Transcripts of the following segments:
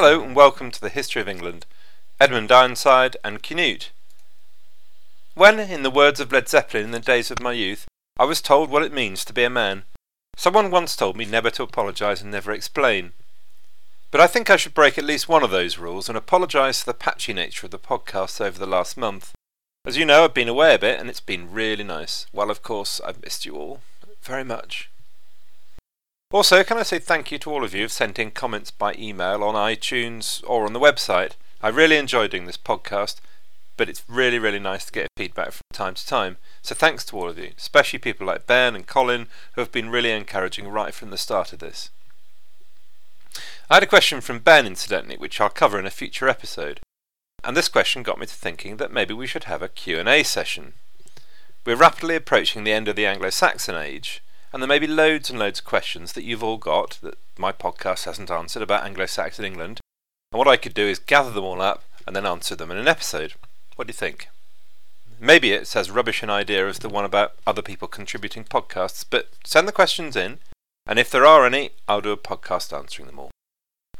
Hello and welcome to the History of England. Edmund Ironside and Canute. When, in the words of Led Zeppelin in the days of my youth, I was told what it means to be a man, someone once told me never to apologise and never explain. But I think I should break at least one of those rules and apologise for the patchy nature of the podcast over the last month. As you know, I've been away a bit and it's been really nice. Well, of course, I've missed you all very much. Also, can I say thank you to all of you who've sent in comments by email on iTunes or on the website. I really enjoy doing this podcast, but it's really, really nice to get feedback from time to time. So thanks to all of you, especially people like Ben and Colin, who have been really encouraging right from the start of this. I had a question from Ben, incidentally, which I'll cover in a future episode. And this question got me to thinking that maybe we should have a Q&A session. We're rapidly approaching the end of the Anglo-Saxon age, and there may be loads and loads of questions that you've all got that my podcast hasn't answered about Anglo Saxon England. And what I could do is gather them all up and then answer them in an episode. What do you think? Maybe it's as rubbish an idea as the one about other people contributing podcasts, but send the questions in, and if there are any, I'll do a podcast answering them all.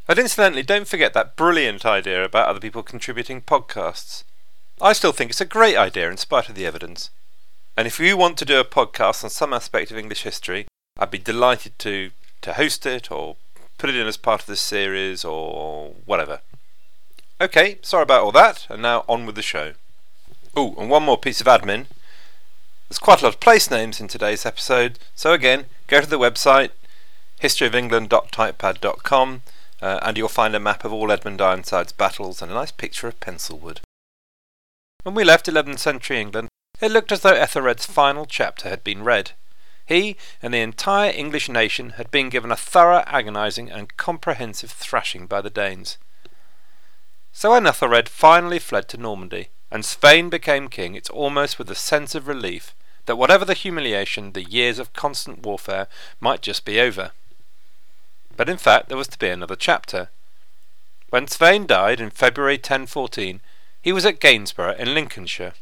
And incidentally, don't forget that brilliant idea about other people contributing podcasts. I still think it's a great idea in spite of the evidence. And if you want to do a podcast on some aspect of English history, I'd be delighted to, to host it or put it in as part of this series or whatever. Okay, sorry about all that, and now on with the show. Oh, and one more piece of admin. There's quite a lot of place names in today's episode, so again, go to the website historyofengland.typepad.com uh, and you'll find a map of all Edmund Ironside's battles and a nice picture of Penselwood. When we left 11th century England, it looked as though Ethelred's final chapter had been read. He and the entire English nation had been given a thorough, agonizing, and comprehensive thrashing by the Danes. So when Ethelred finally fled to Normandy, and Svein became king, it's almost with a sense of relief that whatever the humiliation, the years of constant warfare might just be over. But in fact, there was to be another chapter. When Svein died in February 1014, he was at Gainsborough in Lincolnshire.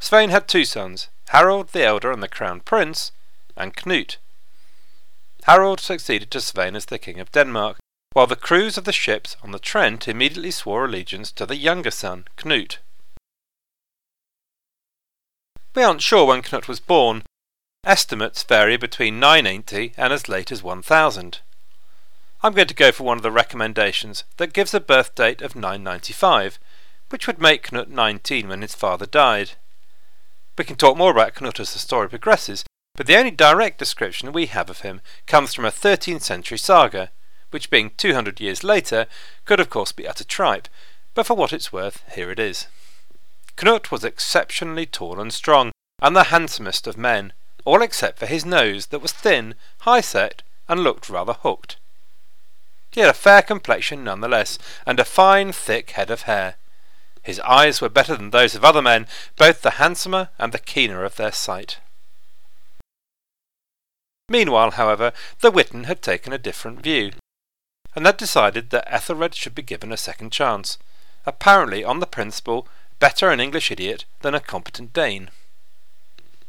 Svein had two sons, Harold the elder and the crown prince, and Knut. Harold succeeded to Svein as the king of Denmark, while the crews of the ships on the Trent immediately swore allegiance to the younger son, Knut. We aren't sure when Knut was born. Estimates vary between 980 and as late as 1000. I'm going to go for one of the recommendations that gives a birth date of 995, which would make Knut 19 when his father died. We can talk more about Knut as the story progresses, but the only direct description we have of him comes from a 13th century saga, which being 200 years later could of course be utter tripe, but for what it's worth, here it is. Knut was exceptionally tall and strong, and the handsomest of men, all except for his nose that was thin, high set, and looked rather hooked. He had a fair complexion nonetheless, and a fine thick head of hair, his eyes were better than those of other men, both the handsomer and the keener of their sight. Meanwhile, however, the Witan had taken a different view, and had decided that Ethelred should be given a second chance, apparently on the principle better an English idiot than a competent Dane.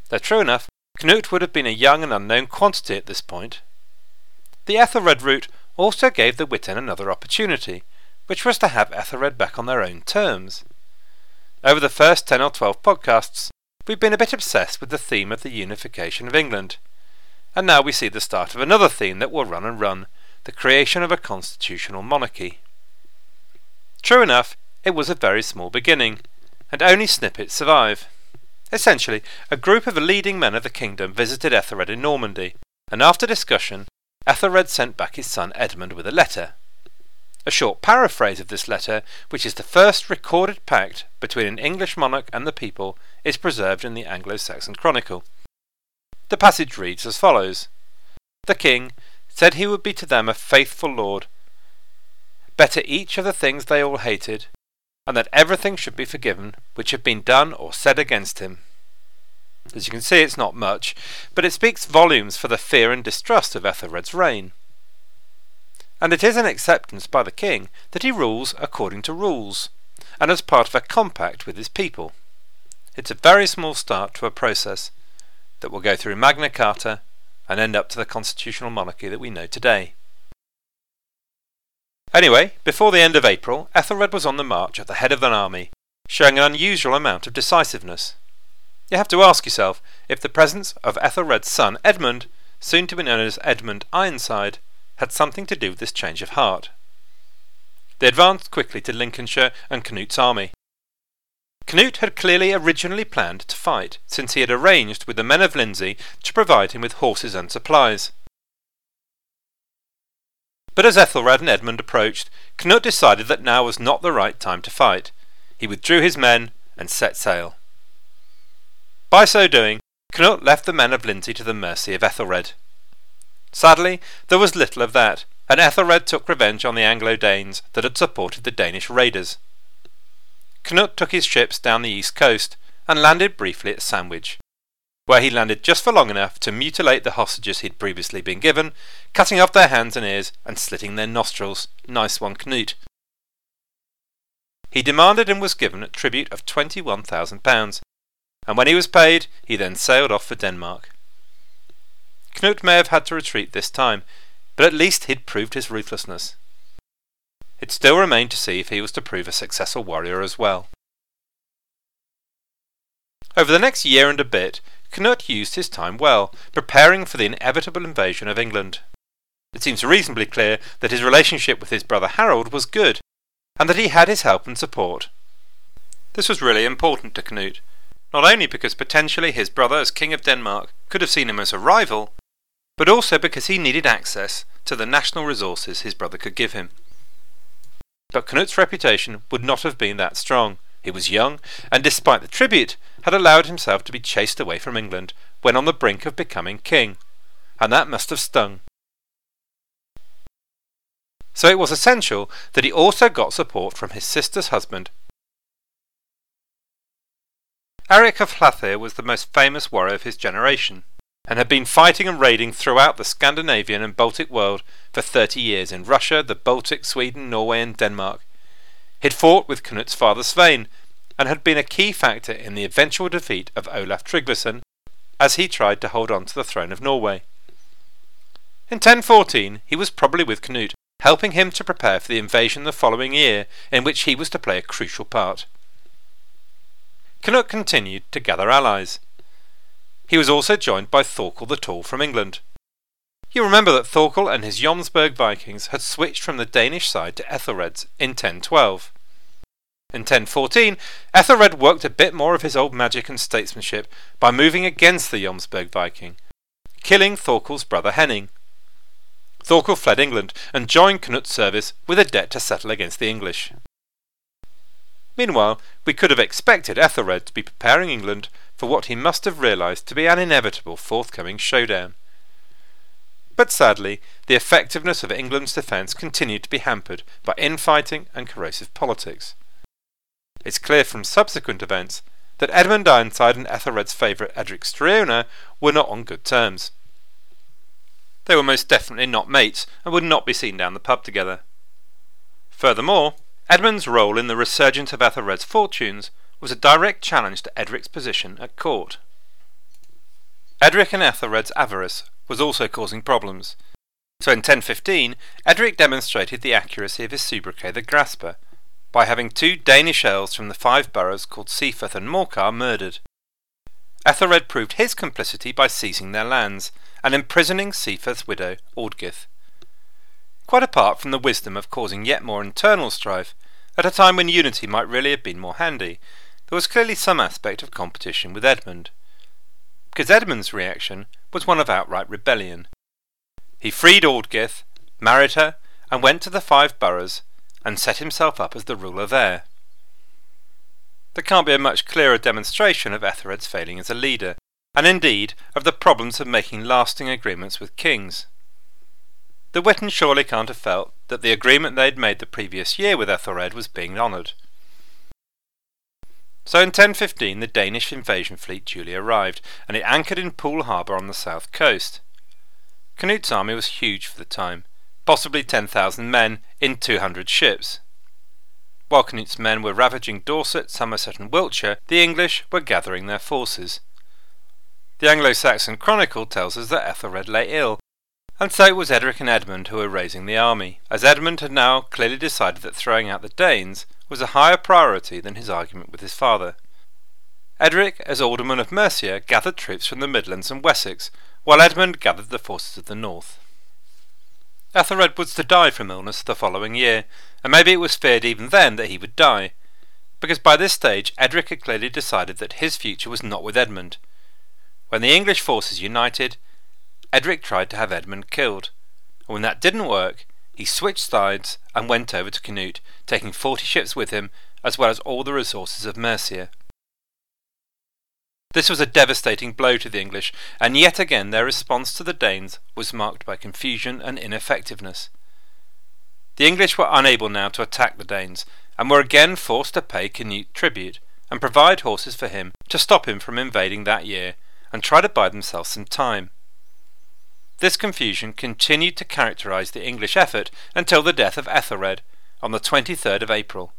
Though true enough, Knut would have been a young and unknown quantity at this point. The Ethelred route also gave the Witan another opportunity, which was to have Ethelred back on their own terms. Over the first 10 or 12 podcasts, we've been a bit obsessed with the theme of the unification of England. And now we see the start of another theme that will run and run the creation of a constitutional monarchy. True enough, it was a very small beginning, and only snippets survive. Essentially, a group of the leading men of the kingdom visited Ethelred in Normandy, and after discussion, Ethelred sent back his son Edmund with a letter, a short paraphrase of this letter, which is the first recorded pact between an English monarch and the people, is preserved in the Anglo Saxon Chronicle. The passage reads as follows The king said he would be to them a faithful lord, better each of the things they all hated, and that everything should be forgiven which had been done or said against him. As you can see, it's not much, but it speaks volumes for the fear and distrust of Ethelred's reign and it is an acceptance by the king that he rules according to rules, and as part of a compact with his people. It's a very small start to a process that will go through Magna Carta and end up to the constitutional monarchy that we know today. Anyway, before the end of April, Ethelred was on the march at the head of an army, showing an unusual amount of decisiveness. You have to ask yourself if the presence of Ethelred's son Edmund, soon to be known as Edmund Ironside, had something to do with this change of heart. They advanced quickly to Lincolnshire and Canute's army. Canute had clearly originally planned to fight, since he had arranged with the men of Lindsey to provide him with horses and supplies. But as Ethelred and Edmund approached, Canute decided that now was not the right time to fight. He withdrew his men and set sail. By so doing, Canute left the men of Lindsey to the mercy of Ethelred. Sadly, there was little of that, and Ethelred took revenge on the Anglo-Danes that had supported the Danish raiders. Knut took his ships down the east coast and landed briefly at Sandwich, where he landed just for long enough to mutilate the hostages he'd previously been given, cutting off their hands and ears and slitting their nostrils. Nice one, Knut. He demanded and was given a tribute of £21,000, and when he was paid, he then sailed off for Denmark. Knut may have had to retreat this time, but at least he'd proved his ruthlessness. It still remained to see if he was to prove a successful warrior as well. Over the next year and a bit, Knut used his time well, preparing for the inevitable invasion of England. It seems reasonably clear that his relationship with his brother Harold was good, and that he had his help and support. This was really important to Knut, not only because potentially his brother as King of Denmark could have seen him as a rival, but also because he needed access to the national resources his brother could give him. But Canute's reputation would not have been that strong. He was young, and despite the tribute, had allowed himself to be chased away from England when on the brink of becoming king, and that must have stung. So it was essential that he also got support from his sister's husband. Eric of Hlathir was the most famous warrior of his generation and had been fighting and raiding throughout the Scandinavian and Baltic world for 30 years in Russia, the Baltic, Sweden, Norway, and Denmark. He'd fought with Knut's father Svein, and had been a key factor in the eventual defeat of Olaf Tryggvason as he tried to hold on to the throne of Norway. In 1014, he was probably with Knut, helping him to prepare for the invasion the following year, in which he was to play a crucial part. Knut continued to gather allies. He was also joined by Thorkel the Tall from England. You remember that Thorkel and his Jomsburg Vikings had switched from the Danish side to Ethelred's in 1012. In 1014, Ethelred worked a bit more of his old magic and statesmanship by moving against the Jomsburg Viking, killing Thorkel's brother Henning. Thorkel fled England and joined Knut's service with a debt to settle against the English. Meanwhile, we could have expected Ethelred to be preparing England for what he must have realised to be an inevitable forthcoming showdown. But sadly, the effectiveness of England's defence continued to be hampered by infighting and corrosive politics. It's clear from subsequent events that Edmund Ironside and Ethelred's favourite Edric Streona were not on good terms. They were most definitely not mates and would not be seen down the pub together. Furthermore, Edmund's role in the resurgence of Ethelred's fortunes was a direct challenge to Edric's position at court. Edric and Ethelred's avarice was also causing problems. So in 1015, Edric demonstrated the accuracy of his sobriquet the Grasper by having two Danish earls from the five boroughs called Seaforth and Morcar murdered. Ethelred proved his complicity by seizing their lands and imprisoning Seaforth's widow, Ordgith. Quite apart from the wisdom of causing yet more internal strife, at a time when unity might really have been more handy, there was clearly some aspect of competition with Edmund. Because Edmund's reaction was one of outright rebellion. He freed Aldgith, married her, and went to the five boroughs and set himself up as the ruler there. There can't be a much clearer demonstration of Ethelred's failing as a leader, and indeed of the problems of making lasting agreements with kings. The Witens surely can't have felt that the agreement they had made the previous year with Ethelred was being honoured. So in 1015 the Danish invasion fleet duly arrived, and it anchored in Poole harbour on the south coast. Canute's army was huge for the time, possibly 10,000 men in 200 ships. While Canute's men were ravaging Dorset, Somerset, and Wiltshire, the English were gathering their forces. The Anglo Saxon Chronicle tells us that Ethelred lay ill, And so it was Edric and Edmund who were raising the army, as Edmund had now clearly decided that throwing out the Danes was a higher priority than his argument with his father. Edric, as Alderman of Mercia, gathered troops from the Midlands and Wessex, while Edmund gathered the forces of the north. Ethelred was to die from illness the following year, and maybe it was feared even then that he would die, because by this stage Edric had clearly decided that his future was not with Edmund. When the English forces united, Edric tried to have Edmund killed, and when that didn't work, he switched sides and went over to Canute, taking forty ships with him, as well as all the resources of Mercia. This was a devastating blow to the English, and yet again their response to the Danes was marked by confusion and ineffectiveness. The English were unable now to attack the Danes, and were again forced to pay Canute tribute, and provide horses for him to stop him from invading that year, and try to buy themselves some time. This confusion continued to characterize the English effort until the death of Ethelred on the 23rd of April.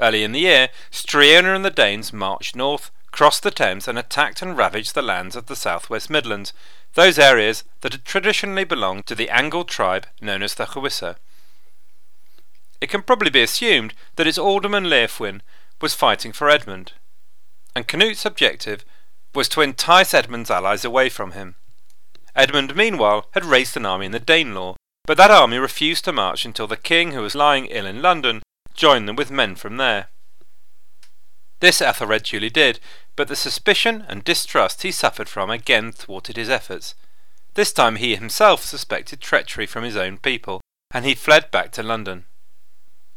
Early in the year, Streona and the Danes marched north, crossed the Thames, and attacked and ravaged the lands of the southwest Midlands, those areas that had traditionally belonged to the Angle tribe known as the Chewisa. It can probably be assumed that its alderman Leofwin was fighting for Edmund, and Canute's objective was to entice Edmund's allies away from him. Edmund, meanwhile, had raised an army in the Danelaw, but that army refused to march until the king, who was lying ill in London, joined them with men from there. This Ethelred duly did, but the suspicion and distrust he suffered from again thwarted his efforts. This time he himself suspected treachery from his own people, and he fled back to London.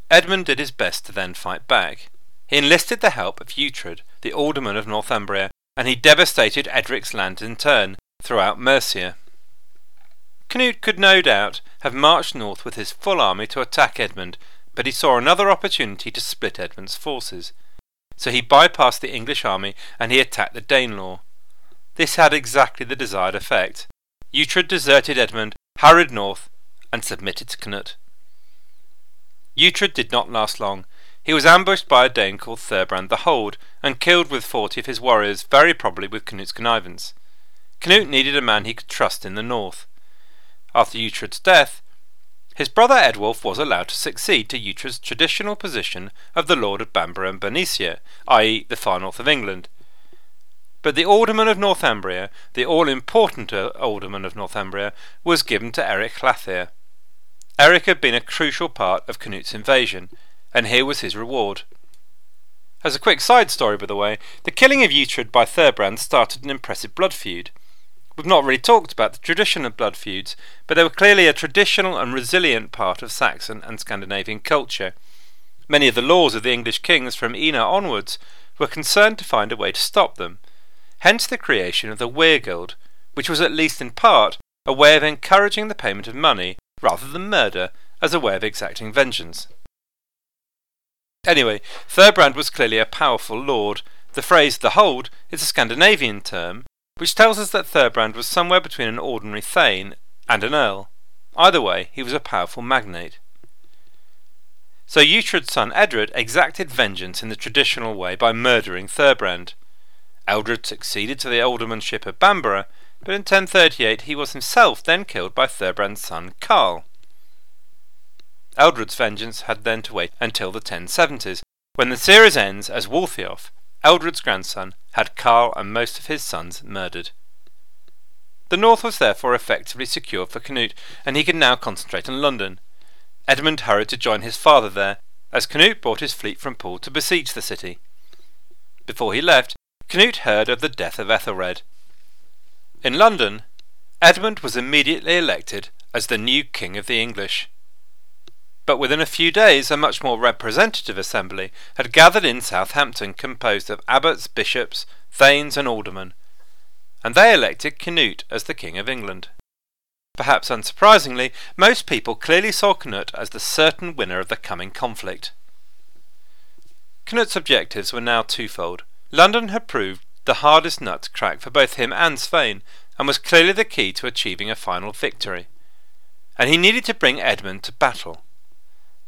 Edmund did his best to then fight back. He enlisted the help of Uhtred, the alderman of Northumbria, and he devastated Edric's land in turn, throughout Mercia. Canute could no doubt have marched north with his full army to attack Edmund, but he saw another opportunity to split Edmund's forces. So he bypassed the English army and he attacked the Danelaw. This had exactly the desired effect. Uhtred deserted Edmund, hurried north, and submitted to Canute. Uhtred did not last long. He was ambushed by a Dane called Thurbrand the Hold, and killed with forty of his warriors, very probably with Canute's connivance. Canute needed a man he could trust in the north. After Uhtred's death, his brother Edwulf was allowed to succeed to Uhtred's traditional position of the Lord of Bamborough and Bernicia, i.e., the far north of England. But the Alderman of Northumbria, the all-important uh, Alderman of Northumbria, was given to Eric Hlathir. Eric had been a crucial part of Canute's invasion, and here was his reward. As a quick side story, by the way, the killing of Uhtred by Thurbrand started an impressive blood feud. We've not really talked about the tradition of blood feuds, but they were clearly a traditional and resilient part of Saxon and Scandinavian culture. Many of the laws of the English kings from Ina onwards were concerned to find a way to stop them, hence the creation of the Weregild, which was at least in part a way of encouraging the payment of money rather than murder as a way of exacting vengeance. Anyway, Thurbrand was clearly a powerful lord. The phrase the hold is a Scandinavian term which tells us that Thurbrand was somewhere between an ordinary thane and an earl. Either way, he was a powerful magnate. So Uhtred's son Edred exacted vengeance in the traditional way by murdering Thurbrand. Eldred succeeded to the aldermanship of Bamborough, but in 1038 he was himself then killed by Thurbrand's son Carl. Eldred's vengeance had then to wait until the 1070s, when the series ends as Waltheof, Eldred's grandson, had Karl and most of his sons murdered. The north was therefore effectively secure for Canute, and he could now concentrate on London. Edmund hurried to join his father there, as Canute brought his fleet from Poole to besiege the city. Before he left, Canute heard of the death of Ethelred. In London, Edmund was immediately elected as the new king of the English but within a few days a much more representative assembly had gathered in Southampton composed of abbots, bishops, thanes, and aldermen, and they elected Canute as the King of England. Perhaps unsurprisingly, most people clearly saw Canute as the certain winner of the coming conflict. Canute's objectives were now twofold. London had proved the hardest nut to crack for both him and Svein, and was clearly the key to achieving a final victory. And he needed to bring Edmund to battle.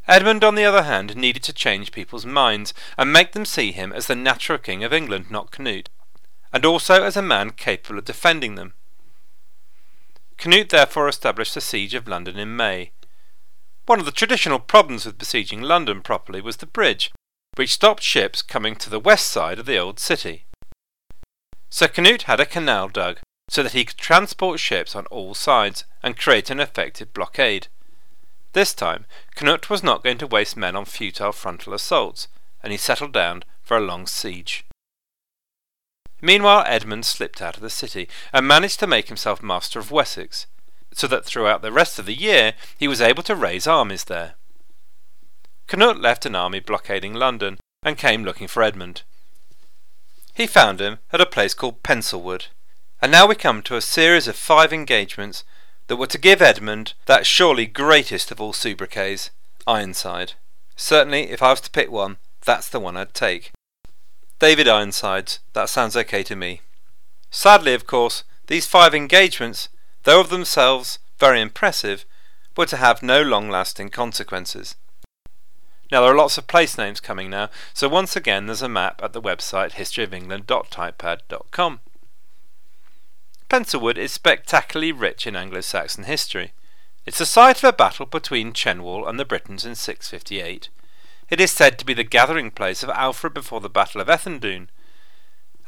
Edmund, on the other hand, needed to change people's minds and make them see him as the natural king of England, not Canute, and also as a man capable of defending them. Canute therefore established the siege of London in May. One of the traditional problems with besieging London properly was the bridge, which stopped ships coming to the west side of the old city. So Canute had a canal dug so that he could transport ships on all sides and create an effective blockade. This time, Knut was not going to waste men on futile frontal assaults, and he settled down for a long siege. Meanwhile, Edmund slipped out of the city and managed to make himself master of Wessex, so that throughout the rest of the year he was able to raise armies there. Canute left an army blockading London and came looking for Edmund. He found him at a place called Penselwood, and now we come to a series of five engagements that were to give Edmund that surely greatest of all sobriquets, Ironside. Certainly, if I was to pick one, that's the one I'd take. David Ironsides, that sounds okay to me. Sadly, of course, these five engagements, though of themselves very impressive, were to have no long lasting consequences. Now, there are lots of place names coming now, so once again there's a map at the website historyofengland.typepad.com. Penselwood is spectacularly rich in Anglo Saxon history. It's the site of a battle between Cenwalh and the Britons in 658. It is said to be the gathering place of Alfred before the Battle of Ethandune,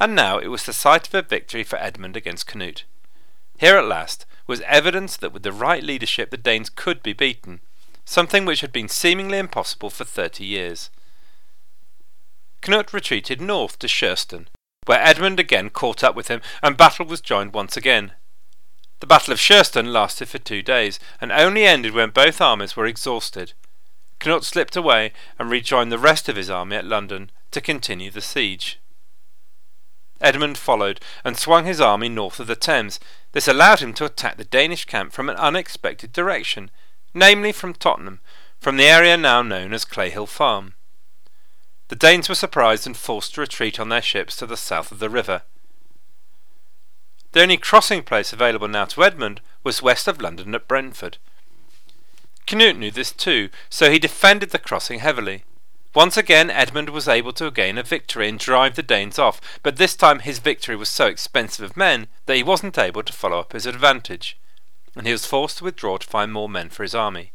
and now it was the site of a victory for Edmund against Canute. Here at last was evidence that with the right leadership the Danes could be beaten, something which had been seemingly impossible for thirty years. Canute retreated north to Sherston, where Edmund again caught up with him, and battle was joined once again. The Battle of Sherston lasted for two days, and only ended when both armies were exhausted. Knut slipped away and rejoined the rest of his army at London to continue the siege. Edmund followed and swung his army north of the Thames. This allowed him to attack the Danish camp from an unexpected direction, namely from Tottenham, from the area now known as Clayhill Farm. The Danes were surprised and forced to retreat on their ships to the south of the river. The only crossing place available now to Edmund was west of London at Brentford. Canute knew this too, so he defended the crossing heavily. Once again, Edmund was able to gain a victory and drive the Danes off, but this time his victory was so expensive of men that he wasn't able to follow up his advantage, and he was forced to withdraw to find more men for his army.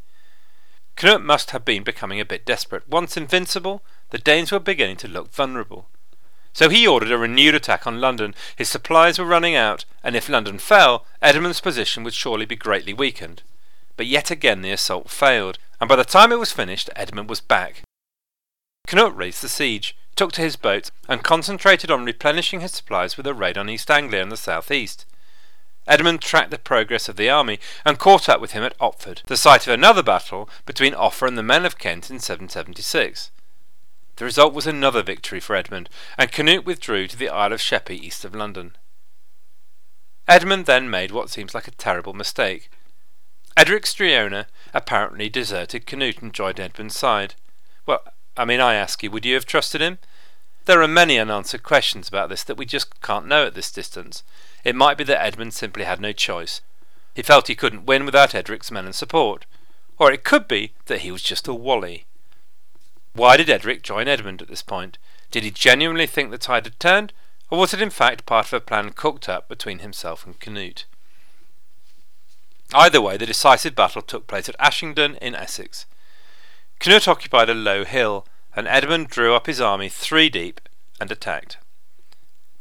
Canute must have been becoming a bit desperate. Once invincible, the Danes were beginning to look vulnerable. So he ordered a renewed attack on London. His supplies were running out, and if London fell, Edmund's position would surely be greatly weakened but yet again the assault failed, and by the time it was finished, Edmund was back. Canute raised the siege, took to his boats, and concentrated on replenishing his supplies with a raid on East Anglia and the south east. Edmund tracked the progress of the army and caught up with him at Otford, the site of another battle between Offa and the men of Kent in 776. The result was another victory for Edmund, and Canute withdrew to the Isle of Sheppey east of London. Edmund then made what seems like a terrible mistake. Edric Streona apparently deserted Canute and joined Edmund's side. Well, I mean, I ask you, would you have trusted him? There are many unanswered questions about this that we just can't know at this distance. It might be that Edmund simply had no choice. He felt he couldn't win without Edric's men and support. Or it could be that he was just a wally. Why did Edric join Edmund at this point? Did he genuinely think the tide had turned, or was it in fact part of a plan cooked up between himself and Canute? Either way, the decisive battle took place at Ashingdon in Essex. Canute occupied a low hill, and Edmund drew up his army three deep and attacked.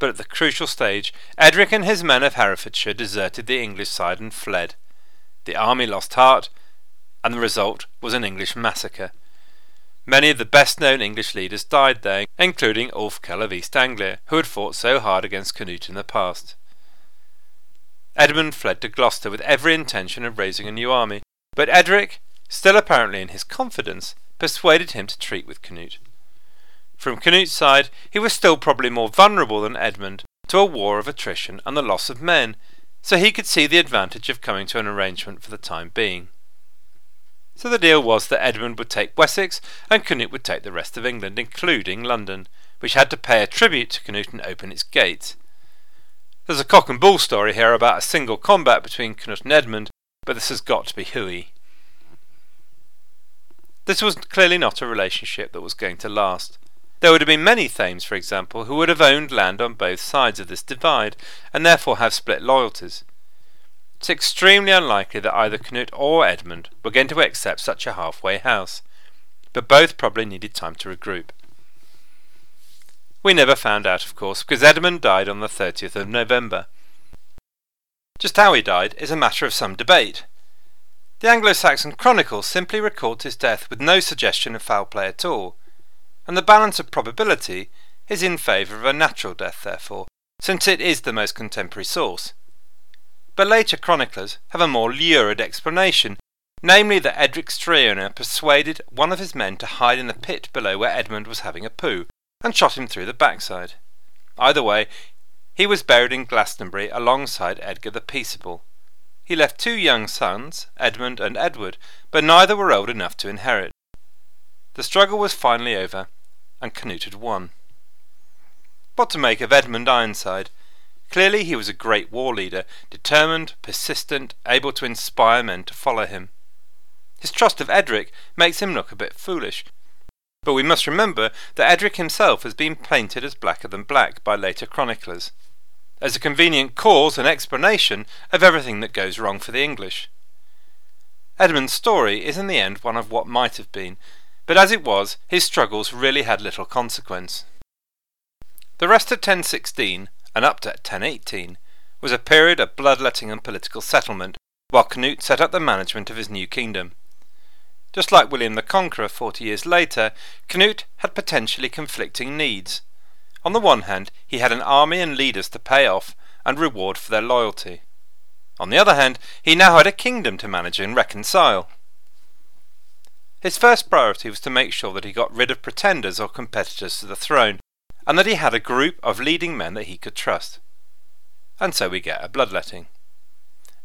But at the crucial stage, Edric and his men of Herefordshire deserted the English side and fled. The army lost heart, and the result was an English massacre. Many of the best known English leaders died there, including Ulfkel of East Anglia, who had fought so hard against Canute in the past. Edmund fled to Gloucester with every intention of raising a new army, but Edric, still apparently in his confidence, persuaded him to treat with Canute. From Canute's side, he was still probably more vulnerable than Edmund to a war of attrition and the loss of men, so he could see the advantage of coming to an arrangement for the time being. So the deal was that Edmund would take Wessex and Canute would take the rest of England, including London, which had to pay a tribute to Canute and open its gates. There's a cock and bull story here about a single combat between Canute and Edmund, but this has got to be hooey. This was clearly not a relationship that was going to last. There would have been many thanes, for example, who would have owned land on both sides of this divide, and therefore have split loyalties. It's extremely unlikely that either Canute or Edmund were going to accept such a halfway house, but both probably needed time to regroup. We never found out, of course, because Edmund died on the 30th of November. Just how he died is a matter of some debate. The Anglo Saxon Chronicle simply records his death with no suggestion of foul play at all, and the balance of probability is in favour of a natural death, therefore, since it is the most contemporary source. But later chroniclers have a more lurid explanation, namely that Edric Streona persuaded one of his men to hide in the pit below where Edmund was having a poo, and shot him through the backside. Either way, he was buried in Glastonbury alongside Edgar the Peaceable. He left two young sons, Edmund and Edward, but neither were old enough to inherit. The struggle was finally over, and Canute had won. What to make of Edmund Ironside? Clearly he was a great war leader, determined, persistent, able to inspire men to follow him. His trust of Edric makes him look a bit foolish, but we must remember that Edric himself has been painted as blacker than black by later chroniclers as a convenient cause and explanation of everything that goes wrong for the English. Edmund's story is in the end one of what might have been, but as it was, his struggles really had little consequence. The rest of 1016, and up to 1018, was a period of bloodletting and political settlement, while Canute set up the management of his new kingdom. Just like William the Conqueror forty years later, Canute had potentially conflicting needs. On the one hand, he had an army and leaders to pay off and reward for their loyalty. On the other hand, he now had a kingdom to manage and reconcile. His first priority was to make sure that he got rid of pretenders or competitors to the throne, and that he had a group of leading men that he could trust. And so we get a bloodletting.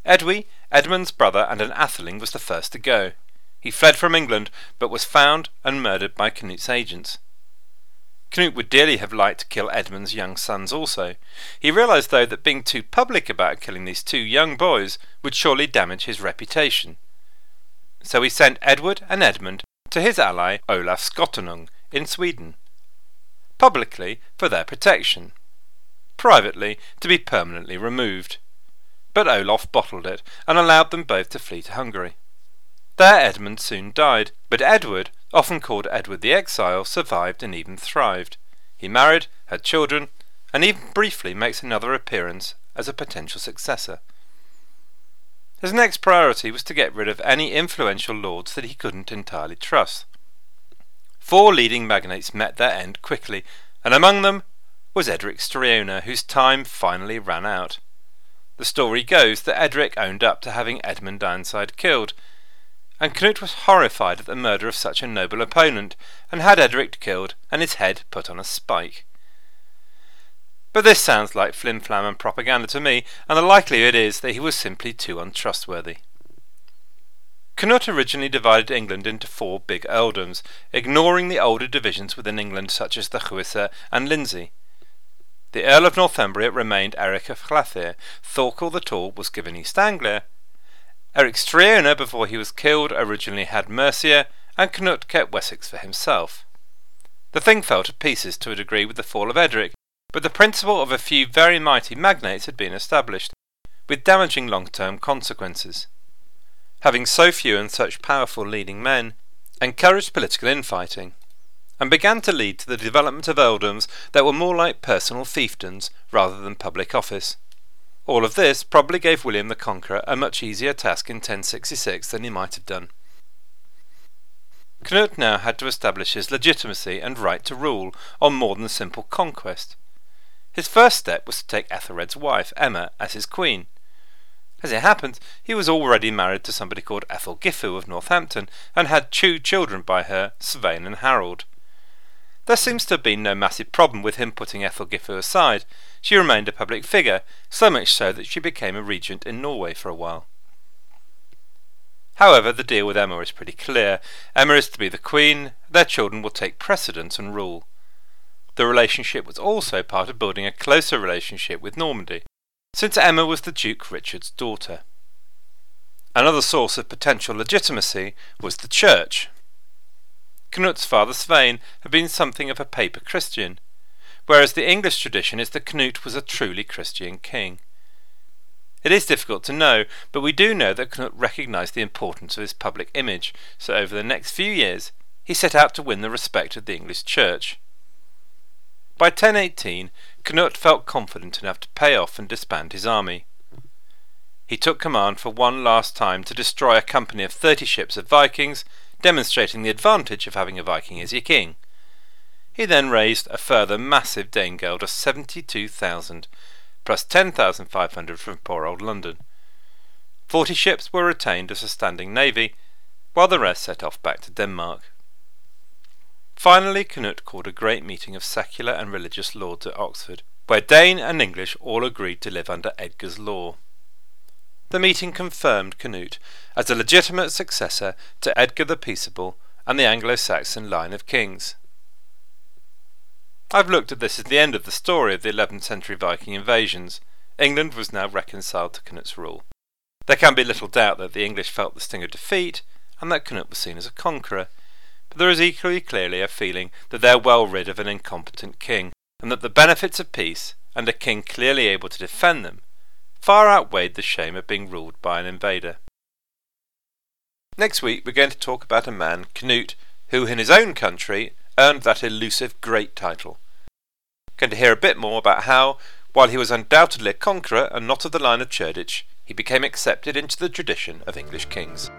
Edwy, Edmund's brother and an Atheling, was the first to go. He fled from England, but was found and murdered by Canute's agents. Canute would dearly have liked to kill Edmund's young sons also. He realised, though, that being too public about killing these two young boys would surely damage his reputation. So he sent Edward and Edmund to his ally Olaf Skotkonung in Sweden, publicly for their protection, privately to be permanently removed. But Olaf bottled it and allowed them both to flee to Hungary. There Edmund soon died, but Edward, often called Edward the Exile, survived and even thrived. He married, had children, and even briefly makes another appearance as a potential successor. His next priority was to get rid of any influential lords that he couldn't entirely trust. Four leading magnates met their end quickly, and among them was Edric Streona, whose time finally ran out. The story goes that Edric owned up to having Edmund Ironside killed, and Knut was horrified at the murder of such a noble opponent, and had Edric killed and his head put on a spike. But this sounds like flim-flam and propaganda to me, and the likelihood is that he was simply too untrustworthy. Canute originally divided England into four big earldoms, ignoring the older divisions within England such as the Chwyser and Lindsey. The Earl of Northumbria remained Eric of Hlathir, Thorkel the Tall was given East Anglia, Edric Streona, before he was killed, originally had Mercia, and Canute kept Wessex for himself. The thing fell to pieces to a degree with the fall of Edric, but the principle of a few very mighty magnates had been established, with damaging long-term consequences. Having so few and such powerful leading men encouraged political infighting, and began to lead to the development of earldoms that were more like personal fiefdoms rather than public office. All of this probably gave William the Conqueror a much easier task in 1066 than he might have done. Knut now had to establish his legitimacy and right to rule on more than simple conquest. His first step was to take Ethelred's wife, Emma, as his queen. As it happened, he was already married to somebody called Ethel Ethelgifu of Northampton, and had two children by her, Svein and Harold. There seems to have been no massive problem with him putting Ethel Ethelgifu aside. She remained a public figure, so much so that she became a regent in Norway for a while. However, the deal with Emma is pretty clear. Emma is to be the queen, their children will take precedence and rule. The relationship was also part of building a closer relationship with Normandy, since Emma was the Duke Richard's daughter. Another source of potential legitimacy was the church, Knut's father Svein had been something of a paper Christian, whereas the English tradition is that Knut was a truly Christian king. It is difficult to know, but we do know that Knut recognised the importance of his public image, so over the next few years he set out to win the respect of the English Church. By 1018, Canute felt confident enough to pay off and disband his army. He took command for one last time to destroy a company of thirty ships of Vikings, demonstrating the advantage of having a Viking as your king. He then raised a further massive Danegeld of 72,000, plus 10,500 from poor old London. Forty ships were retained as a standing navy, while the rest set off back to Denmark. Finally, Canute called a great meeting of secular and religious lords at Oxford, where Dane and English all agreed to live under Edgar's law. The meeting confirmed Canute as a legitimate successor to Edgar the Peaceable and the Anglo-Saxon line of kings. I've looked at this as the end of the story of the 11th century Viking invasions. England was now reconciled to Canute's rule. There can be little doubt that the English felt the sting of defeat, and that Canute was seen as a conqueror, but there is equally clearly a feeling that they are well rid of an incompetent king, and that the benefits of peace, and a king clearly able to defend them, far outweighed the shame of being ruled by an invader. Next week we're going to talk about a man, Canute, who in his own country earned that elusive great title going to hear a bit more about how, while he was undoubtedly a conqueror and not of the line of Cerdic, he became accepted into the tradition of English kings.